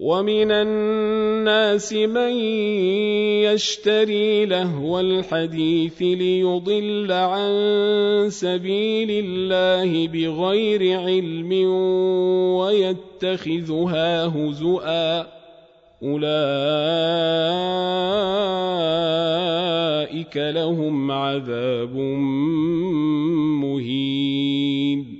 ومن الناس من يشتري لهو الحديث ليضل عن سبيل الله بغير علم ويتخذها هزؤا اولئك لهم عذاب مهين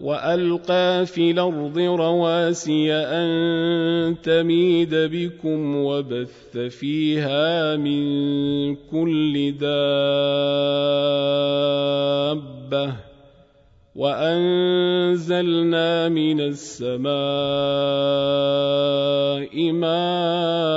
والقى في الأرض رواسي ان تميد بكم وبث فيها من كل دابه وانزلنا من السماء ماء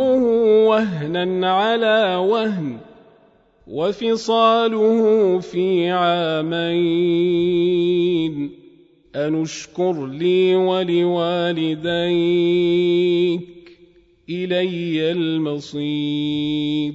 امه وهنا على وهن وفصاله في عامين أن اشكر لي ولوالديك إلي المصير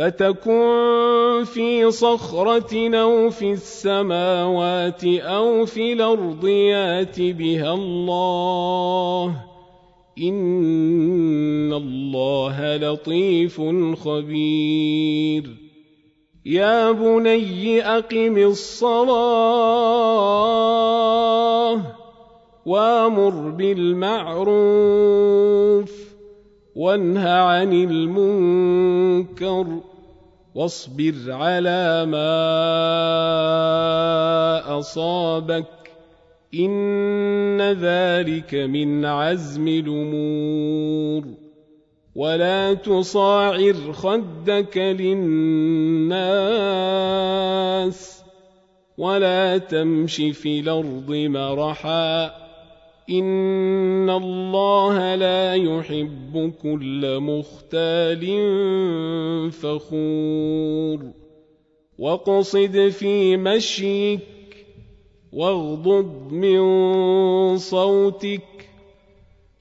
فتكن في صخرة أو في السماوات أو في الأرض يأت بها الله. إن الله لطيف خبير. يا بني أقم الصلاة وأمر بالمعروف وانه عن المنكر. واصبر على ما أصابك إن ذلك من عزم الأمور. ولا تصاعر خدك للناس ولا تمش في الأرض مرحا. إن الله لا يحب كل مختال فخور واقصد في مشيك واغضض من صوتك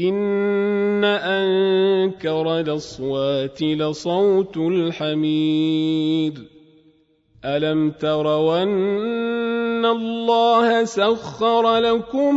إن أنكر الأصوات لصوت الحمير ألم تروا أن الله سخر لكم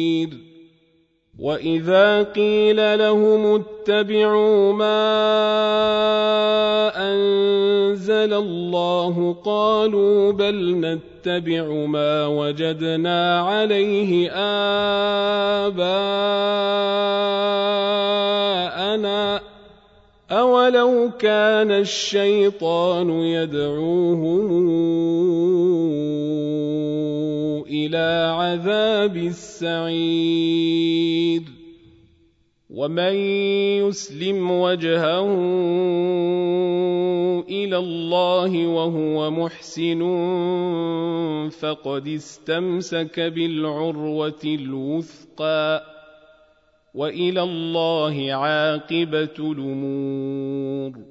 واذا قيل لهم اتبعوا ما انزل الله قالوا بل نتبع ما وجدنا عليه آباءنا أولو كان الشيطان يدعوهم إلى عذاب السعير. ومن يسلم وجهه إلى الله وهو محسن فقد استمسك بالعروة الوثقى وإلى الله عاقبة الأمور.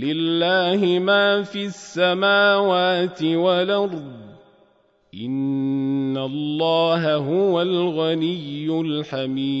لله ما في السماوات والأرض. إن الله هو الغني الحميد.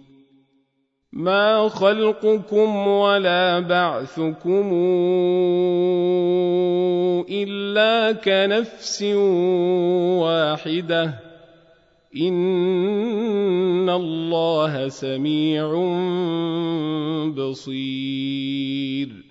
ما خلقكم ولا بعثكم إلا كنفس واحدة إن الله سميع بصير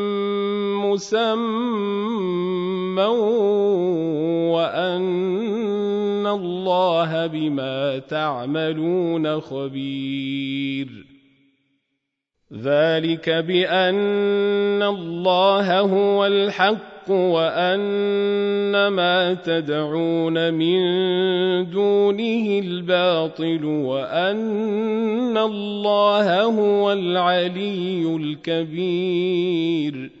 مسمى وأن الله بما تعملون خبير. ذلك بأن الله هو الحق وأن ما تدعون من دونه الباطل وأن الله هو العلي الكبير.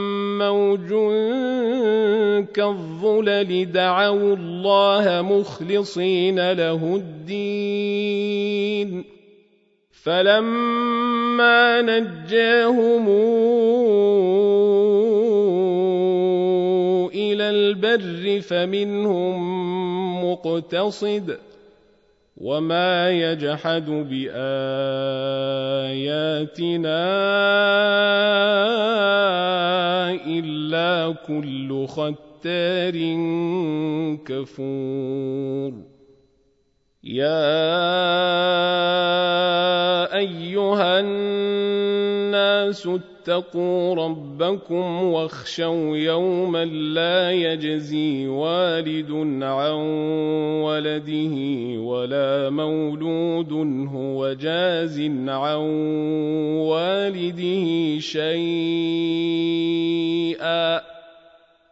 موج كالظلل دعوا الله مخلصين له الدين. فلما نجاهم إلى البر فمنهم مقتصد وما يجحد بآياتنا إلا كل ختار كفور. يا أيها الناس اتقوا ربكم واخشوا يوما لا يجزي والد عن ولده ولا مولود هو جاز عن والده شيئا.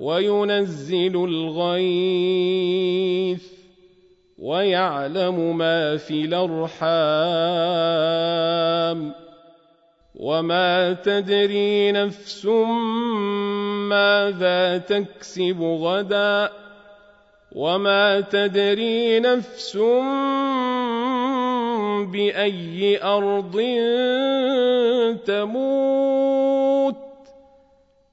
وينزل الغيث ويعلم ما في الأرحام وما تدري نفس ماذا تكسب غدا وما تدري نفس بأي أرض تموت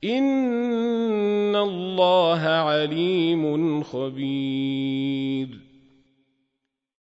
إن الله عليم خبير